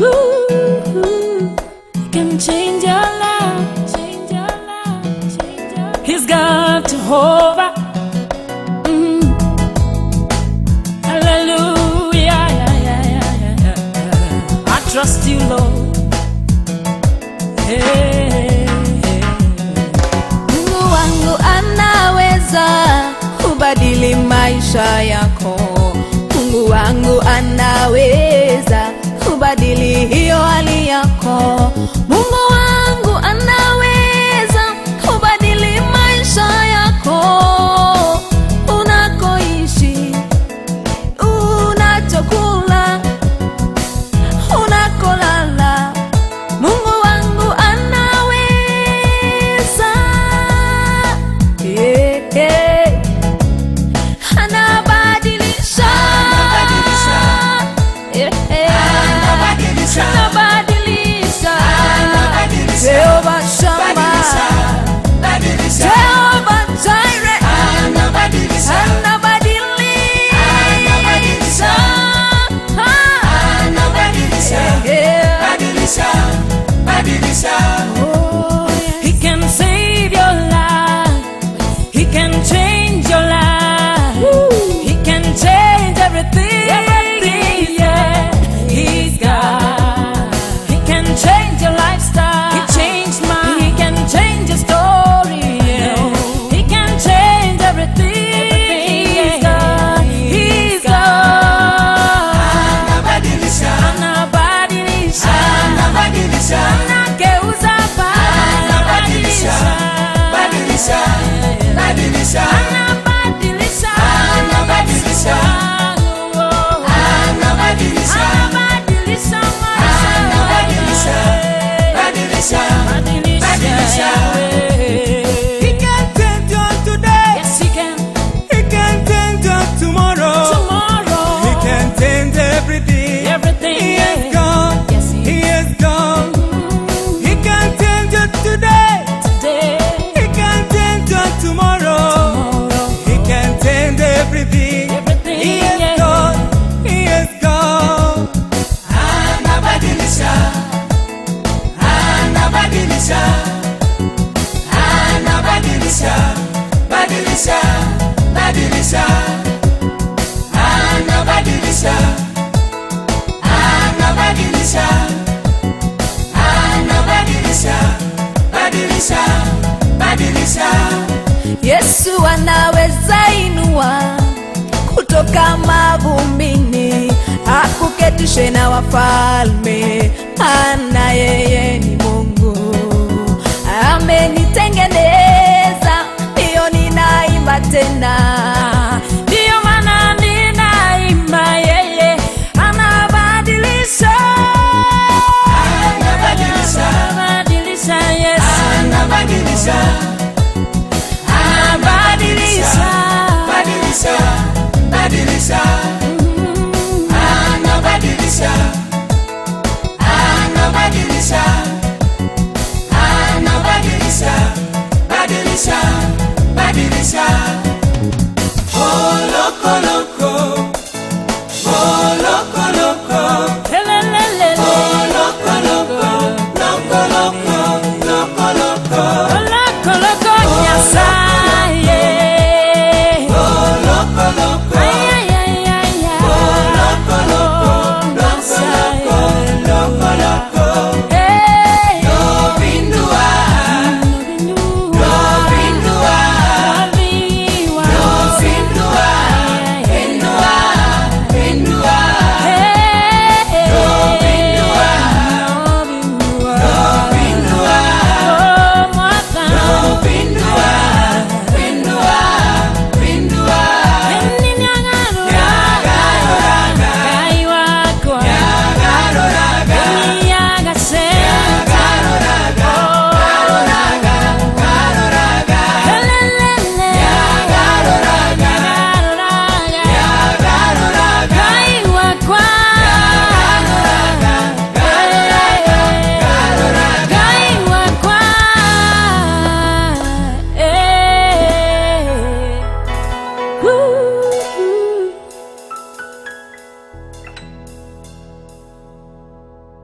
Ooh, he can change your life. Change your life. Change your life. He's God Jehovah. Mm-hmm. Hallelujah. I trust you, Lord. Anaweza maisha yako. Mungu wangu anaweza kubadili hiyo hali yako. Mungu anabadilisha anabadilisha anabadilisha badilisha badilisha. Yesu anaweza inua kutoka mavumbini akuketishe na wafalme ana yeye.